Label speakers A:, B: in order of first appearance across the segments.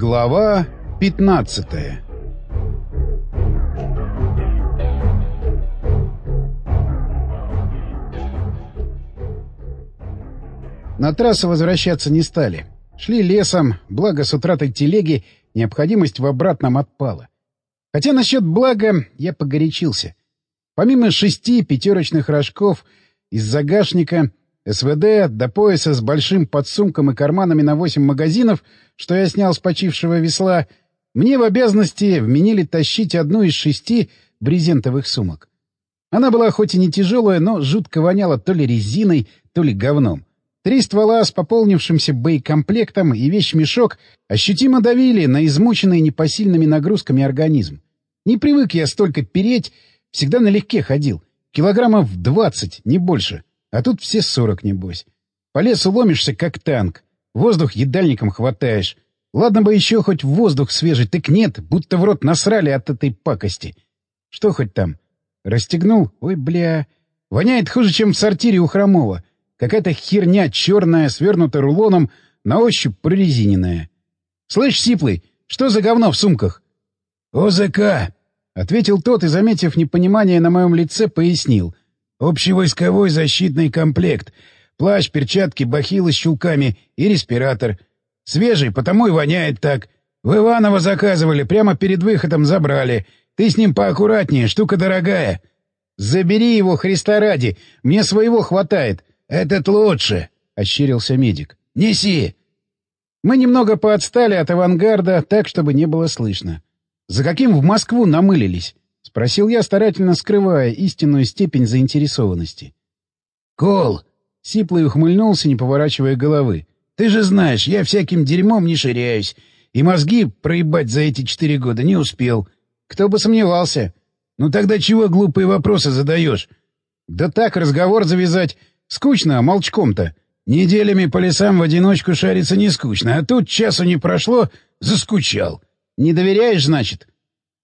A: Глава 15 На трассу возвращаться не стали. Шли лесом, благо с утратой телеги необходимость в обратном отпала. Хотя насчет блага я погорячился. Помимо шести пятерочных рожков из загашника, СВД до пояса с большим подсумком и карманами на восемь магазинов, что я снял с почившего весла, мне в обязанности вменили тащить одну из шести брезентовых сумок. Она была хоть и не тяжелая, но жутко воняла то ли резиной, то ли говном. Три ствола с пополнившимся боекомплектом и вещмешок ощутимо давили на измученный непосильными нагрузками организм. Не привык я столько переть, всегда налегке ходил. Килограммов двадцать, не больше. А тут все сорок, небось. По лесу ломишься, как танк. Воздух едальником хватаешь. Ладно бы еще хоть воздух свежий, так нет, будто в рот насрали от этой пакости. Что хоть там? Расстегнул? Ой, бля. Воняет хуже, чем в сортире у Хромова. Какая-то херня черная, свернута рулоном, на ощупь прорезиненная. — Слышь, Сиплый, что за говно в сумках?
B: — ОЗК, — ответил тот и, заметив непонимание на моем лице, пояснил. — Общевойсковой защитный комплект. Плащ, перчатки, бахилы с щелками и респиратор. Свежий, потому и воняет так. В Иваново заказывали, прямо перед выходом забрали. Ты с ним поаккуратнее, штука дорогая.
A: — Забери его, Христа ради, мне своего хватает.
B: — «Этот лучше!» — ощерился медик. «Неси!»
A: Мы немного поотстали от авангарда, так, чтобы не было слышно. «За каким в Москву намылились?» — спросил я, старательно скрывая истинную степень заинтересованности.
B: «Кол!» — Сиплый ухмыльнулся, не поворачивая головы. «Ты же знаешь, я всяким дерьмом не ширяюсь, и мозги проебать за эти четыре года не успел. Кто бы сомневался. Ну тогда чего глупые вопросы задаешь?»
A: «Да так, разговор завязать. Скучно, а молчком-то.
B: Неделями по лесам в одиночку шариться не скучно, а тут часу не прошло, заскучал.
A: Не доверяешь, значит?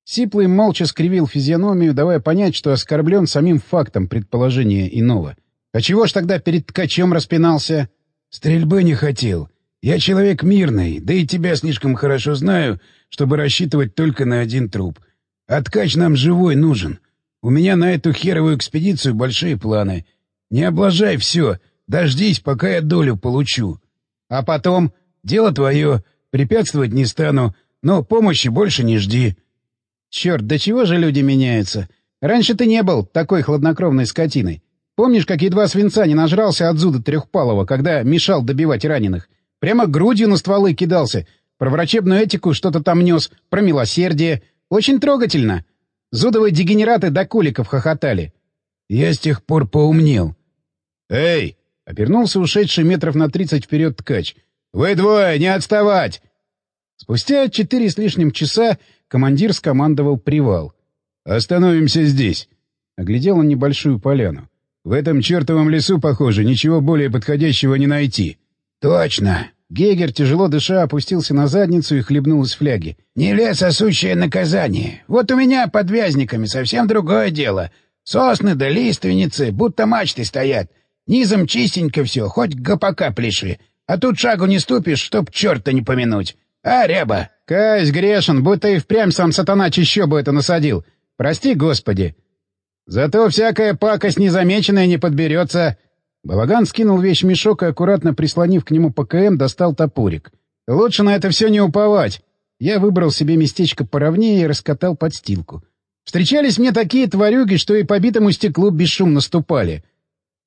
A: Сиплый молча скривил физиономию, давая понять, что оскорблен самим фактом предположения иного. А чего ж тогда перед ткачом распинался?
B: Стрельбы не хотел. Я человек мирный, да и тебя слишком хорошо знаю, чтобы рассчитывать только на один труп. А ткач нам живой нужен. У меня на эту херовую экспедицию большие планы — не облажай все, дождись, пока я долю получу. А потом, дело твое, препятствовать не стану, но помощи больше не жди.
A: Черт, до чего же люди меняются? Раньше ты не был такой хладнокровной скотиной. Помнишь, как едва свинца не нажрался от зуда Трехпалова, когда мешал добивать раненых? Прямо грудью на стволы кидался. Про врачебную этику что-то там нес, про милосердие. Очень трогательно. Зудовые дегенераты до куликов хохотали.
B: Я с тех пор поумнел.
A: «Эй!» — обернулся ушедший метров на тридцать вперед ткач. «Вы двое, не отставать!» Спустя четыре с лишним часа командир скомандовал привал. «Остановимся здесь!» — оглядел он небольшую поляну. «В этом чертовом лесу, похоже, ничего более подходящего не найти».
B: «Точно!»
A: Гегер, тяжело дыша, опустился на задницу и хлебнул из фляги.
B: «Не лес, а сущее наказание. Вот у меня под вязниками совсем другое дело. Сосны да лиственницы, будто мачты стоят. Низом чистенько все, хоть гопака пляши. А тут шагу не ступишь, чтоб черта не помянуть. А, ряба?
A: Каюсь, грешен, будто и впрямь сам сатана чищобу это насадил. Прости, господи. Зато всякая пакость незамеченная не подберется. Балаган скинул вещь мешок и, аккуратно прислонив к нему ПКМ, достал топорик. Лучше на это все не уповать. Я выбрал себе местечко поровнее и раскатал подстилку. Встречались мне такие тварюги, что и по битому стеклу бесшумно ступали.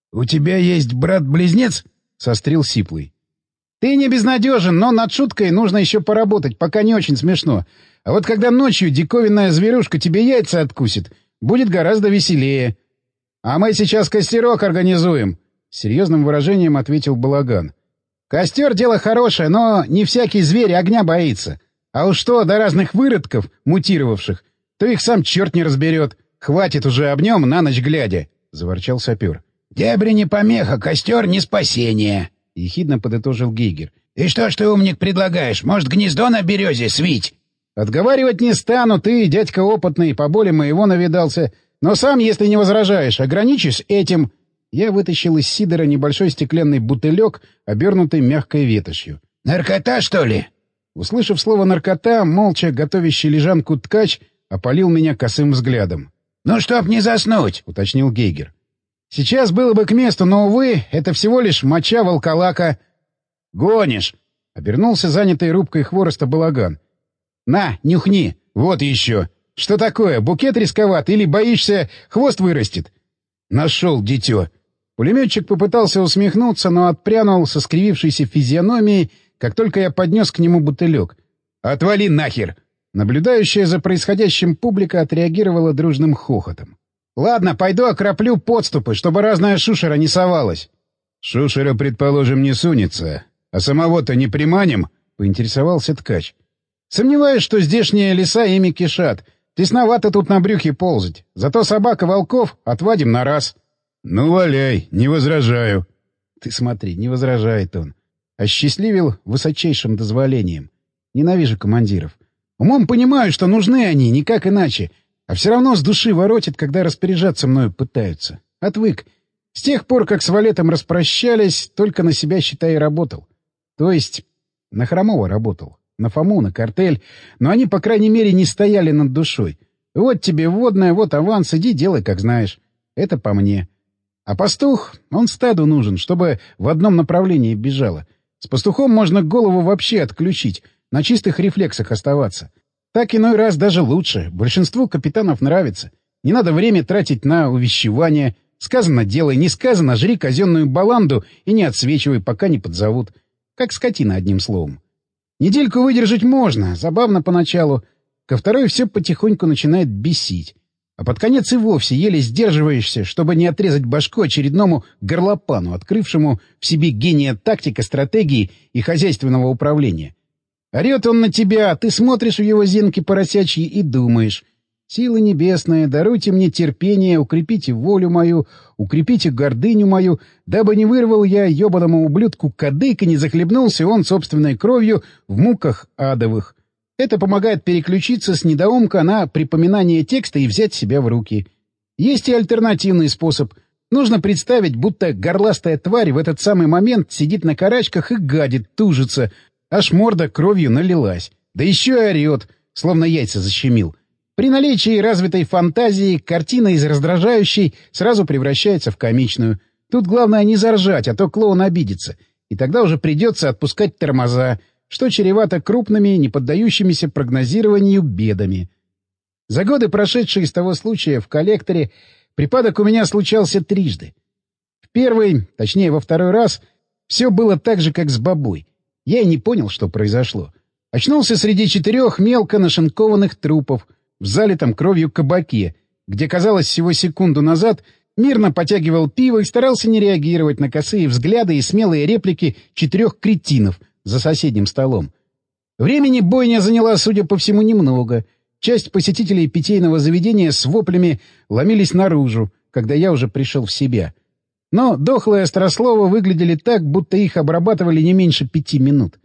B: — У тебя есть брат-близнец? — сострил Сиплый.
A: — Ты не безнадежен, но над шуткой нужно еще поработать, пока не очень смешно. А вот когда ночью диковинная зверюшка тебе яйца откусит, будет гораздо веселее. — А мы сейчас костерок организуем, — серьезным выражением ответил Балаган. — Костер — дело хорошее, но не всякий зверь огня боится. А уж что до разных выродков, мутировавших, то их сам черт не разберет. Хватит уже об нем на ночь глядя, — заворчал сапер.
B: — Дебри не помеха, костер не спасение, — ехидно подытожил Гейгер. — И что ж ты, умник, предлагаешь? Может, гнездо на березе свить?
A: — Отговаривать не стану, ты, дядька опытный, по боли моего навидался. Но сам, если не возражаешь, ограничусь этим. Я вытащил из сидора небольшой стеклянный бутылек, обернутый мягкой ветошью.
B: — Наркота, что ли?
A: Услышав слово «наркота», молча готовящий лежанку ткач опалил меня косым взглядом.
B: «Ну, чтоб не заснуть», —
A: уточнил Гейгер. «Сейчас было бы к месту, но, увы, это всего лишь моча волколака». «Гонишь!» — обернулся занятый рубкой хвороста балаган. «На, нюхни! Вот еще! Что такое, букет рисковат или боишься, хвост вырастет?» «Нашел дитё!» Пулеметчик попытался усмехнуться, но отпрянул со скривившейся физиономией, как только я поднес к нему бутылек. «Отвали нахер!» Наблюдающая за происходящим публика отреагировала дружным хохотом. «Ладно, пойду окроплю подступы, чтобы разная шушера не совалась».
B: «Шушера, предположим, не сунется. А самого-то не приманим?» — поинтересовался ткач.
A: «Сомневаюсь, что здешние леса ими кишат. Тесновато тут на брюхе ползать. Зато собака волков отвадим на раз».
B: «Ну, валяй, не возражаю».
A: «Ты смотри, не возражает он. Осчастливил высочайшим дозволением. Ненавижу командиров. Умом понимаю, что нужны они, никак иначе. А все равно с души воротит, когда распоряжаться мною пытаются. Отвык. С тех пор, как с Валетом распрощались, только на себя, считай, работал. То есть на Хромова работал. На Фому, на картель. Но они, по крайней мере, не стояли над душой. Вот тебе водная, вот аванс, иди делай, как знаешь. Это по мне. А пастух, он стаду нужен, чтобы в одном направлении бежало. С пастухом можно голову вообще отключить, на чистых рефлексах оставаться. Так иной раз даже лучше. Большинству капитанов нравится. Не надо время тратить на увещевание. Сказано — делай, не сказано — жри казенную баланду и не отсвечивай, пока не подзовут. Как скотина, одним словом. Недельку выдержать можно, забавно поначалу. Ко второй все потихоньку начинает бесить. А под конец и вовсе еле сдерживаешься, чтобы не отрезать башку очередному горлопану, открывшему в себе гения тактика, стратегии и хозяйственного управления. Орет он на тебя, ты смотришь в его зенки поросячьи и думаешь. Силы небесные, даруйте мне терпение, укрепите волю мою, укрепите гордыню мою, дабы не вырвал я ебаному ублюдку кадык и не захлебнулся он собственной кровью в муках адовых. Это помогает переключиться с недоумка на припоминание текста и взять себя в руки. Есть и альтернативный способ. Нужно представить, будто горластая тварь в этот самый момент сидит на карачках и гадит, тужится, аж морда кровью налилась. Да еще и орет, словно яйца защемил. При наличии развитой фантазии картина из раздражающей сразу превращается в комичную. Тут главное не заржать, а то клоун обидится. И тогда уже придется отпускать тормоза, что чревато крупными, не поддающимися прогнозированию бедами. За годы, прошедшие с того случая в коллекторе, припадок у меня случался трижды. В первый, точнее во второй раз, все было так же, как с бабой. Я и не понял, что произошло. Очнулся среди четырех мелко нашинкованных трупов в залитом кровью кабаке, где, казалось, всего секунду назад мирно потягивал пиво и старался не реагировать на косые взгляды и смелые реплики четырех кретинов — за соседним столом. Времени бойня заняла, судя по всему, немного. Часть посетителей питейного заведения с воплями ломились наружу, когда я уже пришел в себя. Но дохлые острослова выглядели так, будто их обрабатывали не меньше пяти минут.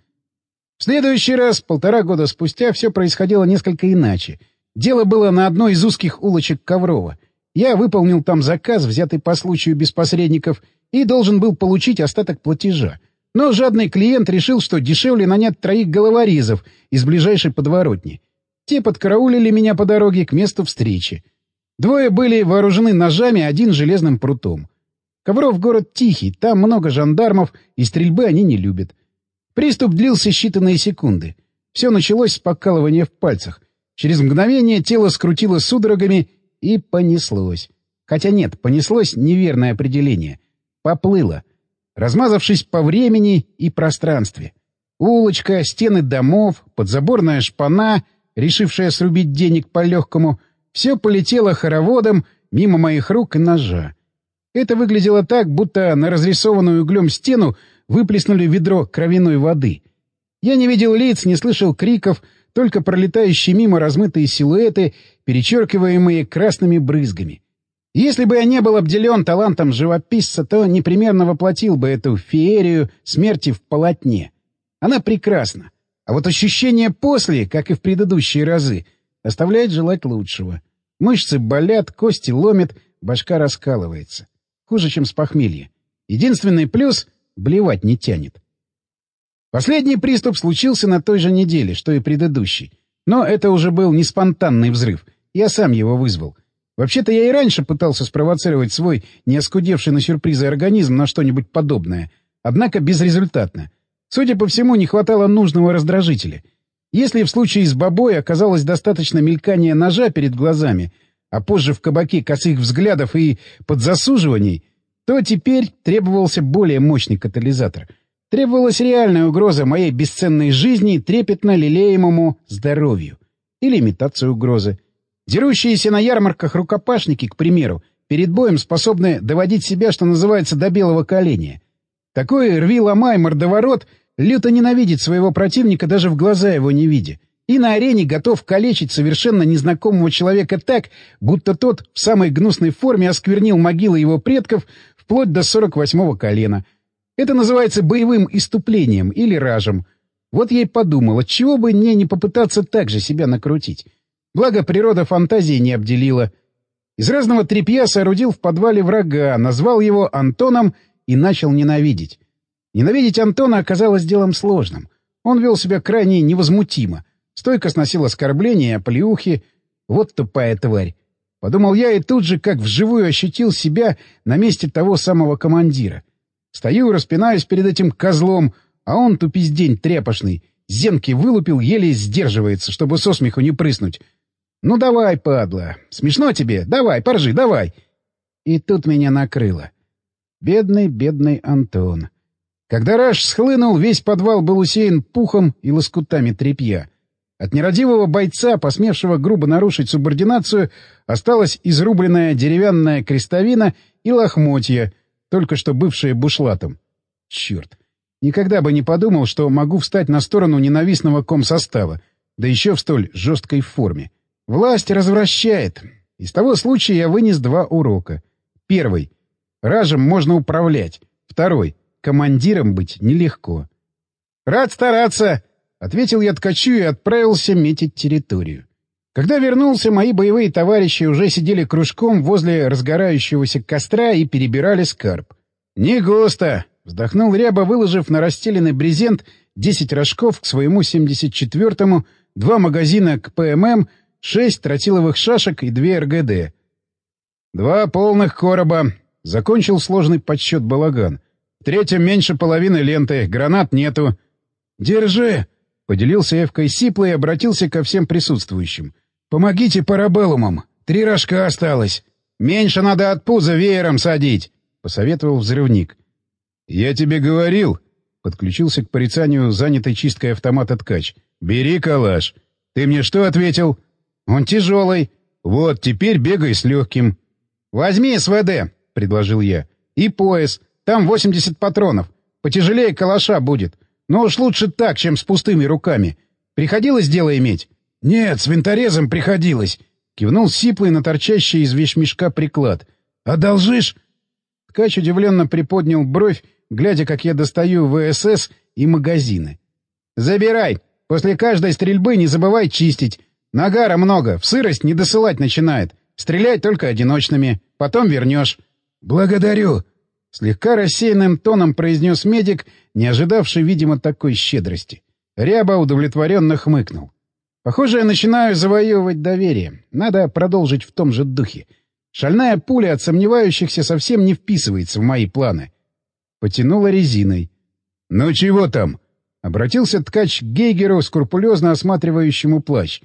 A: В следующий раз, полтора года спустя, все происходило несколько иначе. Дело было на одной из узких улочек Коврова. Я выполнил там заказ, взятый по случаю без посредников, и должен был получить остаток платежа. Но жадный клиент решил, что дешевле нанять троих головорезов из ближайшей подворотни. Те подкараулили меня по дороге к месту встречи. Двое были вооружены ножами, один — железным прутом. Ковров город тихий, там много жандармов, и стрельбы они не любят. Приступ длился считанные секунды. Все началось с покалывания в пальцах. Через мгновение тело скрутило судорогами и понеслось. Хотя нет, понеслось неверное определение. Поплыло — размазавшись по времени и пространстве. Улочка, стены домов, подзаборная шпана, решившая срубить денег по-легкому, все полетело хороводом мимо моих рук и ножа. Это выглядело так, будто на разрисованную углем стену выплеснули ведро кровяной воды. Я не видел лиц, не слышал криков, только пролетающие мимо размытые силуэты, перечеркиваемые красными брызгами. Если бы я не был обделен талантом живописца, то непременно воплотил бы эту феерию смерти в полотне. Она прекрасна. А вот ощущение после, как и в предыдущие разы, оставляет желать лучшего. Мышцы болят, кости ломят, башка раскалывается. Хуже, чем с похмелья. Единственный плюс — блевать не тянет. Последний приступ случился на той же неделе, что и предыдущий. Но это уже был не спонтанный взрыв. Я сам его вызвал. Вообще-то я и раньше пытался спровоцировать свой неоскудевший на сюрпризы организм на что-нибудь подобное. Однако безрезультатно. Судя по всему, не хватало нужного раздражителя. Если в случае с бобой оказалось достаточно мелькания ножа перед глазами, а позже в кабаке косых взглядов и подзасуживаний, то теперь требовался более мощный катализатор — Требовалась реальная угроза моей бесценной жизни трепетно лелеемому здоровью. Или имитация угрозы. Дерущиеся на ярмарках рукопашники, к примеру, перед боем способны доводить себя, что называется, до белого коленя. Такой рви-ломай мордоворот люто ненавидит своего противника, даже в глаза его не видя. И на арене готов калечить совершенно незнакомого человека так, будто тот в самой гнусной форме осквернил могилы его предков вплоть до 48-го колена — это называется боевым иступлением или ражем. Вот я и подумал, чего бы мне не попытаться так же себя накрутить. Благо, природа фантазии не обделила. Из разного тряпья соорудил в подвале врага, назвал его Антоном и начал ненавидеть. Ненавидеть Антона оказалось делом сложным. Он вел себя крайне невозмутимо. Стойко сносил оскорбления, оплеухи. Вот тупая тварь. Подумал я и тут же, как вживую ощутил себя на месте того самого командира — Стою, распинаюсь перед этим козлом, а он, тупиздень тряпошный, зенки вылупил, еле сдерживается, чтобы со смеху не прыснуть. «Ну давай, падла! Смешно тебе? Давай, поржи, давай!» И тут меня накрыло. Бедный, бедный Антон. Когда раж схлынул, весь подвал был усеян пухом и лоскутами тряпья. От нерадивого бойца, посмевшего грубо нарушить субординацию, осталась изрубленная деревянная крестовина и лохмотья — только что бывшие бушлатом. Черт! Никогда бы не подумал, что могу встать на сторону ненавистного комсостава, да еще в столь жесткой форме. Власть развращает. Из того случая я вынес два урока. Первый. Ражем можно управлять. Второй. Командиром быть нелегко. «Рад стараться!» — ответил я ткачу и отправился метить территорию. Когда вернулся, мои боевые товарищи уже сидели кружком возле разгорающегося костра и перебирали скарб. «Не густо!» — вздохнул Ряба, выложив на расстеленный брезент десять рожков к своему 74-му, два магазина к ПММ, шесть тротиловых шашек и две РГД. «Два полных короба», — закончил сложный подсчет балаган. «В третьем меньше половины ленты, гранат нету». «Держи!» — поделился Эвкой Сипло и обратился ко всем присутствующим. «Помогите парабеллумам! Три рожка осталось! Меньше надо от пуза веером садить!» — посоветовал взрывник. «Я тебе говорил!» — подключился к порицанию занятой чисткой автомата ткач. «Бери калаш! Ты мне что ответил?» «Он тяжелый!» «Вот, теперь бегай с легким!» «Возьми СВД!» — предложил я. «И пояс! Там 80 патронов! Потяжелее калаша будет! Но уж лучше так, чем с пустыми руками! Приходилось дело иметь?» «Нет, с винторезом приходилось», — кивнул сиплый на торчащий из вещмешка приклад. «Одолжишь?» Ткач удивленно приподнял бровь, глядя, как я достаю ВСС и магазины. «Забирай! После каждой стрельбы не забывай чистить. Нагара много, в сырость не досылать начинает. Стрелять только одиночными. Потом вернешь». «Благодарю!» — слегка рассеянным тоном произнес медик, не ожидавший, видимо, такой щедрости. Ряба удовлетворенно хмыкнул. Похоже, я начинаю завоевывать доверие. Надо продолжить в том же духе. Шальная пуля от сомневающихся совсем не вписывается в мои планы. Потянула резиной. «Ну чего там?» — обратился ткач к Гейгеру, скрупулезно осматривающему плащ.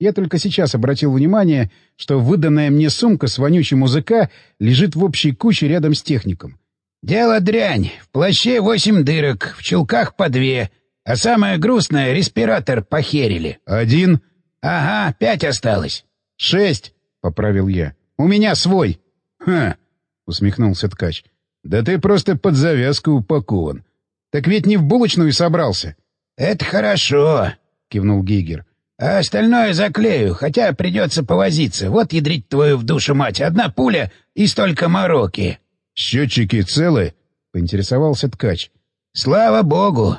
A: Я только сейчас обратил внимание, что выданная мне сумка с вонючим музыка лежит в общей куче рядом с техником. «Дело дрянь. В плаще восемь дырок, в чулках по две». А самое грустное — респиратор похерили. — Один? — Ага, пять осталось. — Шесть, — поправил я. — У меня свой. — Ха, — усмехнулся ткач. — Да ты просто под завязку упакован. Так ведь не в булочную собрался. — Это хорошо, — кивнул Гигер. — А остальное заклею, хотя придется повозиться. Вот ядрить твою в душу мать, одна пуля и столько мороки. — Счетчики целы? — поинтересовался ткач. — Слава богу,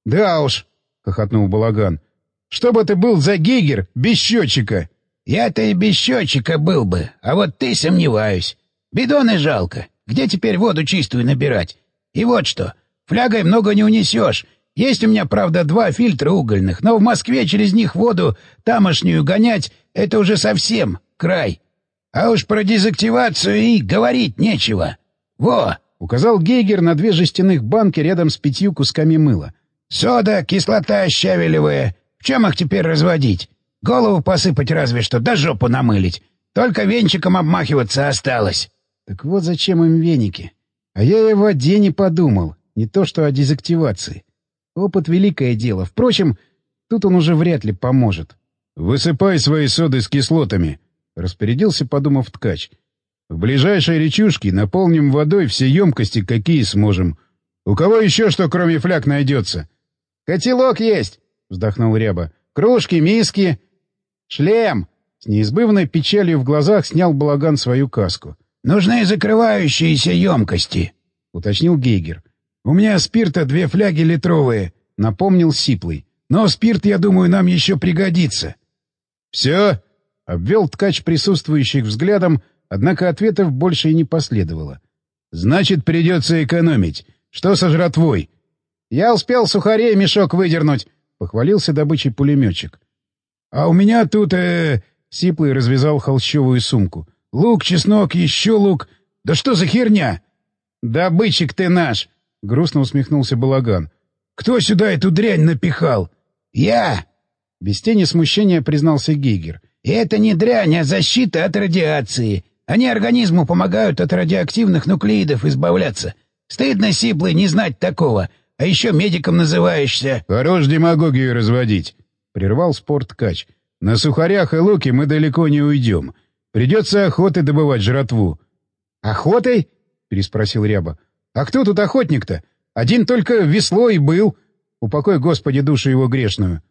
A: — Да уж, — хохотнул Балаган. — Что бы ты был за гейгер без счетчика? — Я-то и без счетчика был бы, а вот ты сомневаюсь. Бидоны жалко. Где теперь воду чистую набирать? И вот что, флягой много не унесешь,
B: Есть у меня, правда, два фильтра угольных, но в Москве через них воду тамошнюю гонять — это уже совсем край. А уж про дезактивацию и говорить нечего. Во!»
A: — указал Гейгер на две жестяных банки рядом с пятью кусками мыла.
B: «Сода, кислота щавелевая. В чем их теперь разводить? Голову посыпать разве что, да жопу намылить. Только венчиком обмахиваться осталось».
A: Так вот зачем им веники. А я и о воде не подумал, не то что о дезактивации. Опыт — великое дело. Впрочем, тут он уже вряд ли поможет. — Высыпай свои соды с кислотами, — распорядился, подумав ткач. — В ближайшей речушке наполним водой все емкости, какие сможем. У кого еще что, кроме фляг, найдется? — Котелок есть, — вздохнул Ряба. — Кружки, миски. — Шлем! С неизбывной печалью в глазах снял балаган свою каску.
B: — Нужны закрывающиеся емкости, — уточнил Гейгер. — У меня спирта две фляги литровые, — напомнил Сиплый. — Но спирт, я думаю, нам еще пригодится.
A: — Все? — обвел ткач присутствующих взглядом, однако ответов больше и не последовало. — Значит, придется экономить. Что со жратвой? — Я успел сухарей мешок выдернуть, — похвалился добычей пулеметчик. — А у меня тут... э Сиплый развязал холщовую сумку. Лук, чеснок, еще лук. Да что за херня? Добытчик ты наш! — грустно усмехнулся Балаган. «Кто сюда эту дрянь напихал?»
B: «Я!» — без тени смущения признался Гейгер. «И это не дрянь, а защита от радиации. Они организму помогают от радиоактивных нуклеидов избавляться. Стыдно, Сиплый, не знать такого. А еще медиком называешься».
A: «Хорош демагогию разводить», — прервал спорткач. «На сухарях и луке мы далеко не уйдем. Придется охотой добывать жратву». «Охотой?» — переспросил Ряба. «А кто тут охотник-то? Один только весло и был. Упокой, Господи, душу его грешную».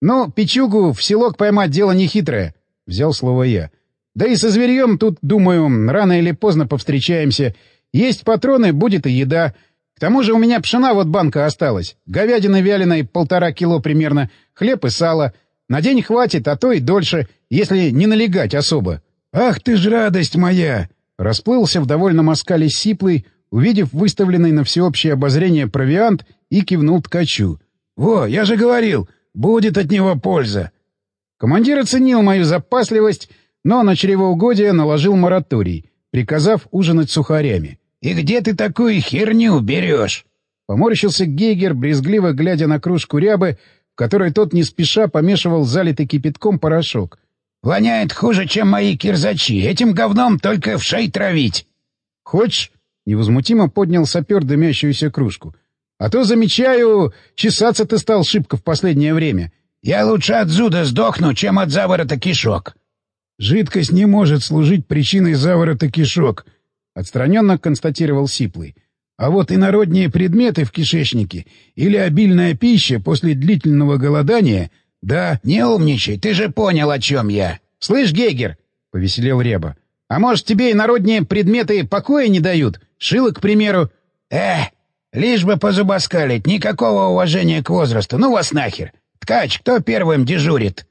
A: «Ну, печугу в селок поймать дело нехитрое», — взял слово я. «Да и со зверьем тут, думаю, рано или поздно повстречаемся. Есть патроны, будет и еда. К тому же у меня пшена вот банка осталась. Говядина вяленой полтора кило примерно, хлеб и сало. На день хватит, а то и дольше, если не налегать особо».
B: «Ах ты ж радость моя!»
A: Расплылся в довольном оскале сиплый, увидев выставленный на всеобщее обозрение провиант, и кивнул ткачу.
B: «Во, я же говорил, будет от него польза!»
A: Командир оценил мою запасливость, но на чревоугодие наложил мораторий, приказав ужинать сухарями.
B: «И где ты такую херню берешь?»
A: Поморщился Гейгер, брезгливо глядя на кружку рябы, в которой тот не спеша помешивал залитый кипятком порошок.
B: «Воняет хуже, чем мои кирзачи. Этим говном только в шей травить».
A: «Хочешь?» Невозмутимо поднял сапер дымящуюся кружку. «А то, замечаю, чесаться ты стал шибко в последнее время».
B: «Я лучше от зуда сдохну, чем от заворота кишок».
A: «Жидкость не может служить причиной заворота кишок», — отстраненно констатировал Сиплый. «А вот инородние предметы в кишечнике или обильная пища после длительного голодания — да...»
B: «Не умничай, ты же понял, о чем я».
A: «Слышь, Гейгер», — повеселел Ряба, — «а может, тебе инородние предметы покоя не дают?» Шило, к примеру.
B: Э, лишь бы позубоскалить, никакого уважения к возрасту. Ну вас нахер. Ткач, кто первым дежурит?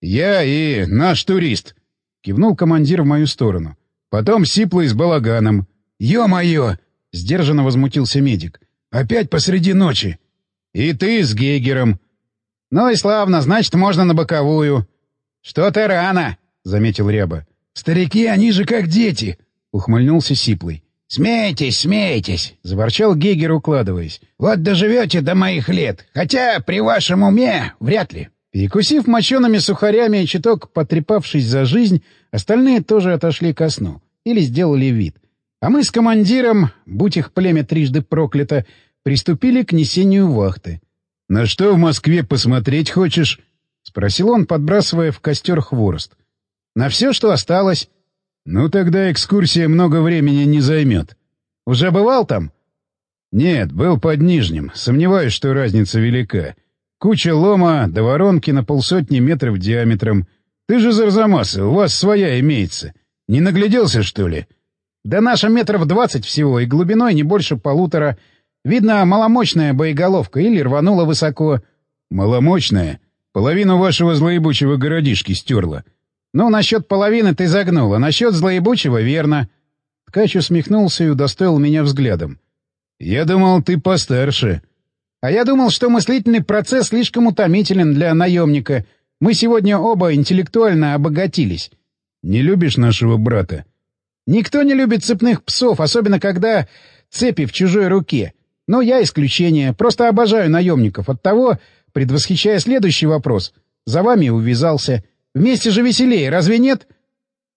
A: Я и наш турист. Кивнул командир в мою сторону. Потом сиплый с балаганом.
B: Ё-моё!
A: Сдержанно возмутился медик. Опять посреди ночи. И ты с Гейгером. Ну и славно, значит, можно на боковую. Что-то рано, заметил Ряба.
B: Старики, они же как дети,
A: ухмыльнулся Сиплый.
B: «Смейтесь, смейтесь!»
A: — заворчал Гейгер, укладываясь.
B: «Вот доживете до моих лет, хотя при вашем уме вряд ли».
A: Перекусив мочеными сухарями и чуток потрепавшись за жизнь, остальные тоже отошли ко сну или сделали вид. А мы с командиром, будь их племя трижды проклято, приступили к несению вахты. — На что в Москве посмотреть хочешь? — спросил он, подбрасывая в костер хворост. — На все, что осталось. «Ну тогда экскурсия много времени не займет. Уже бывал там?» «Нет, был под Нижним. Сомневаюсь, что разница велика. Куча лома до воронки на полсотни метров диаметром. Ты же Зарзамасы, у вас своя имеется. Не нагляделся, что ли?» «Да наша метров двадцать всего, и глубиной не больше полутора. Видно, маломощная боеголовка или рванула высоко». «Маломощная? Половину вашего злоебучего городишки стерла. «Ну, насчет половины ты загнул, а насчет злоебучего — верно». Ткач усмехнулся и удостоил меня взглядом. «Я думал, ты постарше». А я думал, что мыслительный процесс слишком утомителен для наемника. Мы сегодня оба интеллектуально обогатились.
B: Не любишь нашего брата?
A: Никто не любит цепных псов, особенно когда цепи в чужой руке. Но я исключение. Просто обожаю наемников. Оттого, предвосхищая следующий вопрос, за вами увязался. Вместе же веселее, разве нет?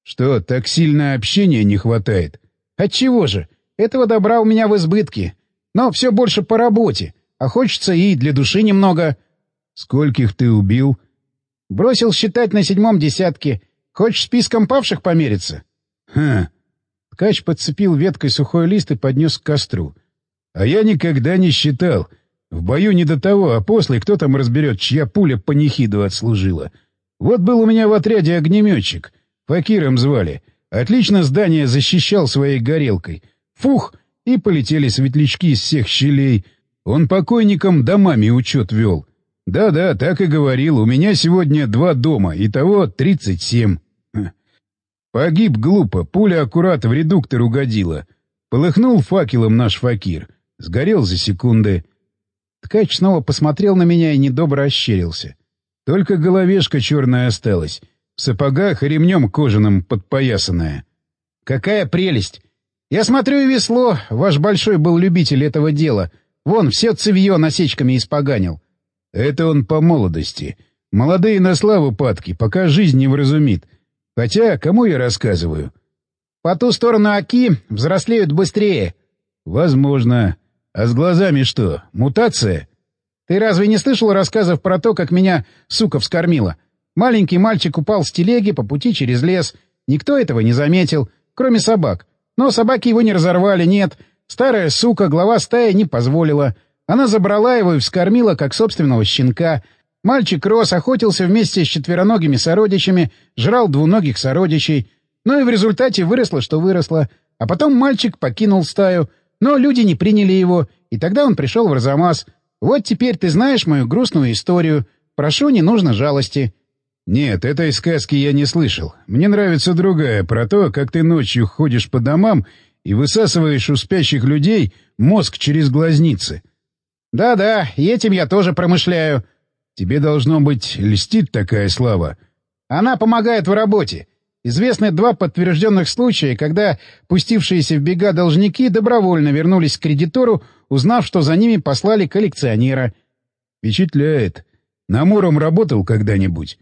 B: Что, так сильно общения не хватает?
A: Отчего же? Этого добра у меня в избытке. Но все больше по работе. А хочется и для души немного.
B: Скольких ты убил?
A: Бросил считать на седьмом десятке. Хочешь списком павших помериться?
B: Ха.
A: Ткач подцепил веткой сухой лист и поднес к костру.
B: А я никогда не считал. В бою не до того, а после кто там разберет, чья пуля по нехиду отслужила. Вот был у меня в отряде огнеметчик. Факиром звали. Отлично здание защищал своей горелкой. Фух! И полетели светлячки из всех щелей — он покойникам домами учет вел. Да-да, так и говорил. У меня сегодня два дома, итого тридцать семь. Погиб глупо, пуля аккурат в редуктор угодила. Полыхнул факелом наш факир. Сгорел за секунды.
A: Ткач снова посмотрел на меня и недобро ощерился.
B: Только головешка черная осталась. В сапогах и ремнем кожаным подпоясанная.
A: Какая прелесть! Я смотрю и весло. Ваш большой был любитель этого дела — Вон, все цевье насечками испоганил.
B: Это он по молодости. Молодые на славу падки, пока жизнь не вразумит. Хотя, кому я рассказываю?
A: По ту сторону Оки взрослеют быстрее.
B: Возможно. А с глазами что, мутация?
A: Ты разве не слышал рассказов про то, как меня сука вскормила? Маленький мальчик упал с телеги по пути через лес. Никто этого не заметил, кроме собак. Но собаки его не разорвали, нет. Старая сука, глава стаи, не позволила. Она забрала его и вскормила, как собственного щенка. Мальчик рос, охотился вместе с четвероногими сородичами, жрал двуногих сородичей. Ну и в результате выросло, что выросло. А потом мальчик покинул стаю. Но люди не приняли его, и тогда он пришел в Арзамас. Вот теперь ты знаешь мою грустную историю. Прошу, не нужно жалости.
B: «Нет, этой сказки я не слышал. Мне нравится другая, про то, как ты ночью ходишь по домам и высасываешь у спящих людей мозг через глазницы.
A: Да-да, этим я тоже промышляю.
B: Тебе должно быть льстит такая слава.
A: Она помогает в работе. Известны два подтвержденных случая, когда пустившиеся в бега должники добровольно вернулись к кредитору, узнав, что за ними послали коллекционера.
B: Впечатляет. На Муром работал когда-нибудь?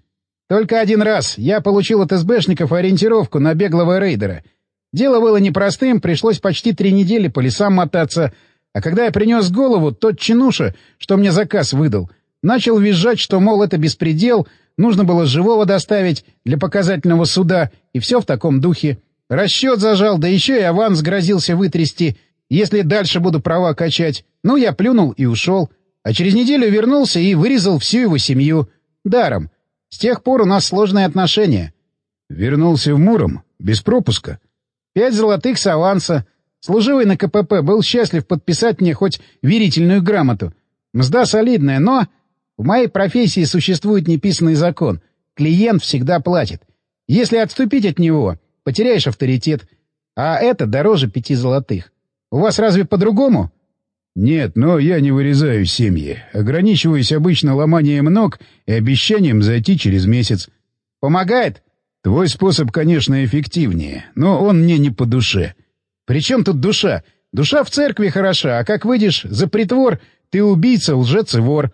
A: Только один раз. Я получил от СБшников ориентировку на беглого рейдера — Дело было непростым, пришлось почти три недели по лесам мотаться. А когда я принес голову, тот чинуша, что мне заказ выдал, начал визжать, что, мол, это беспредел, нужно было живого доставить для показательного суда, и все в таком духе. Расчет зажал, да еще и аванс грозился вытрясти, если дальше буду права качать. Ну, я плюнул и ушел. А через неделю вернулся и вырезал всю его семью. Даром. С тех пор у нас сложные отношения.
B: Вернулся в Муром? Без пропуска?
A: Пять золотых с аванса. Служивый на КПП был счастлив подписать мне хоть верительную грамоту. Мзда солидная, но... В моей профессии существует неписанный закон. Клиент всегда платит. Если отступить от него, потеряешь авторитет. А это дороже пяти золотых. У вас разве по-другому?
B: Нет, но я не вырезаю семьи. Ограничиваюсь обычно ломанием ног и обещанием зайти через месяц.
A: Помогает?
B: Твой способ, конечно, эффективнее, но он мне не по душе.
A: При чем тут душа? Душа в церкви хороша, а как выйдешь за притвор, ты убийца, лжец и вор.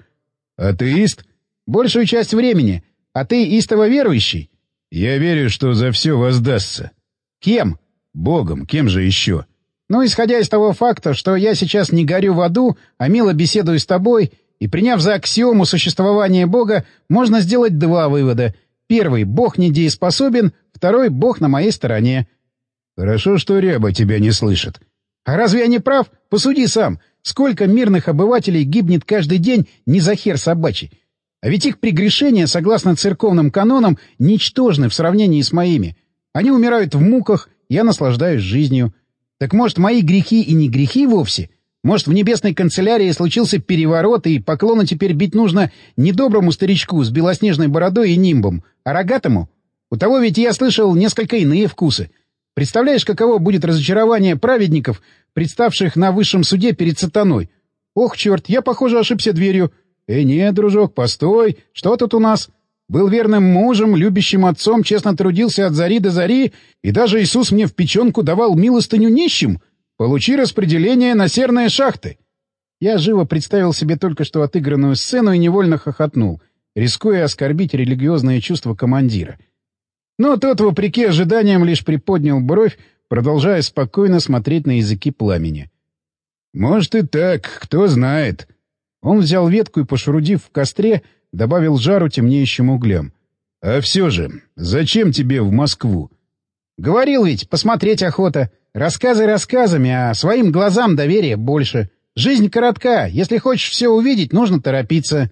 B: Атеист?
A: Большую часть времени. А ты истово верующий?
B: Я верю, что за все воздастся.
A: Кем?
B: Богом. Кем же еще?
A: Ну, исходя из того факта, что я сейчас не горю в аду, а мило беседую с тобой, и приняв за аксиому существования Бога, можно сделать два вывода — Первый — Бог недееспособен, второй — Бог на моей стороне.
B: Хорошо, что Ряба тебя не слышит.
A: А разве я не прав? Посуди сам. Сколько мирных обывателей гибнет каждый день не за хер собачий? А ведь их прегрешения, согласно церковным канонам, ничтожны в сравнении с моими. Они умирают в муках, я наслаждаюсь жизнью. Так может, мои грехи и не грехи вовсе — может, в небесной канцелярии случился переворот, и поклоны теперь бить нужно не доброму старичку с белоснежной бородой и нимбом, а рогатому? У того ведь, я слышал, несколько иные вкусы. Представляешь, каково будет разочарование праведников, представших на высшем суде перед сатаной? Ох, черт, я, похоже, ошибся дверью. Эй, нет, дружок, постой, что тут у нас? Был верным мужем, любящим отцом, честно трудился от зари до зари, и даже Иисус мне в печенку давал милостыню нищим. Получи распределение на серные шахты. Я живо представил себе только что отыгранную сцену и невольно хохотнул, рискуя оскорбить религиозные чувства командира. Но тот, вопреки ожиданиям, лишь приподнял бровь, продолжая спокойно смотреть на языки пламени.
B: «Может и так, кто знает».
A: Он взял ветку и, пошурудив в костре, добавил жару темнеющим углям.
B: «А все же, зачем тебе в Москву?»
A: «Говорил ведь, посмотреть охота. Рассказы рассказами, а своим глазам доверия больше. Жизнь коротка, если хочешь все увидеть, нужно торопиться».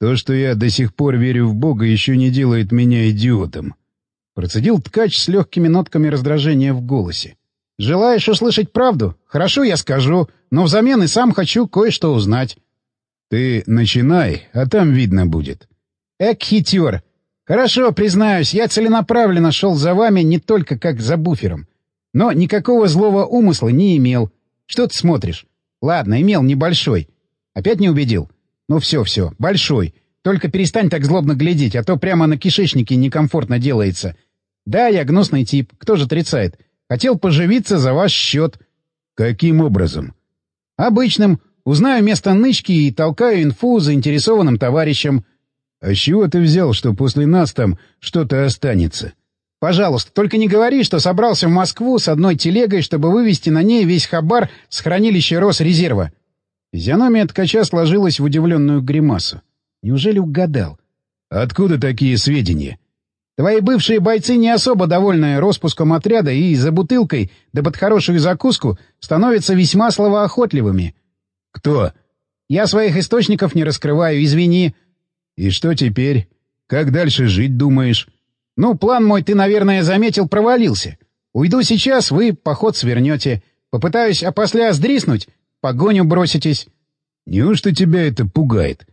B: «То, что я до сих пор верю в Бога, еще не делает меня идиотом», — процедил ткач с легкими нотками раздражения в голосе.
A: «Желаешь услышать правду? Хорошо, я скажу, но взамен и сам хочу кое-что узнать».
B: «Ты начинай, а там видно будет».
A: «Эк, хитер! Хорошо, признаюсь, я целенаправленно шел за вами не только как за буфером. Но никакого злого умысла не имел. Что ты смотришь? Ладно, имел небольшой. Опять не убедил? Ну все-все, большой. Только перестань так злобно глядеть, а то прямо на кишечнике некомфортно делается. Да, я гнусный тип, кто же отрицает? Хотел поживиться за ваш счет.
B: Каким образом?
A: Обычным. Узнаю место нычки и толкаю инфу заинтересованным товарищам.
B: А с чего ты взял, что после нас там что-то останется?
A: Пожалуйста, только не говори, что собрался в Москву с одной телегой, чтобы вывести на ней весь хабар с хранилища Росрезерва. Физиономия ткача сложилась в удивленную гримасу. Неужели угадал?
B: Откуда такие сведения?
A: Твои бывшие бойцы не особо довольны распуском отряда и за бутылкой, да под хорошую закуску, становятся весьма словоохотливыми.
B: Кто?
A: Я своих источников не раскрываю, извини.
B: И что теперь? Как дальше жить думаешь?
A: Ну, план мой, ты, наверное, заметил, провалился. Уйду сейчас, вы поход свернете. Попытаюсь опосля сдриснуть, погоню броситесь.
B: Неужто тебя это пугает?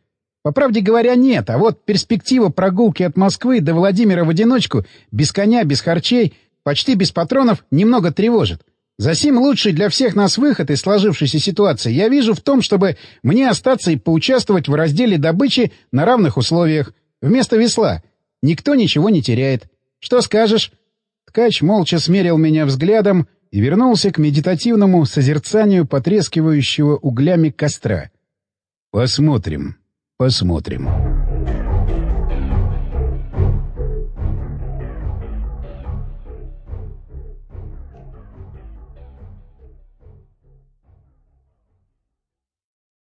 A: По правде говоря, нет, а вот перспектива прогулки от Москвы до Владимира в одиночку, без коня, без харчей, почти без патронов, немного тревожит. Засим лучший для всех нас выход из сложившейся ситуации я вижу в том, чтобы мне остаться и поучаствовать в разделе добычи на равных условиях, вместо весла. Никто ничего не теряет. Что скажешь? Ткач молча смерил меня взглядом и вернулся к медитативному созерцанию потрескивающего углями костра.
B: — Посмотрим. Посмотрим.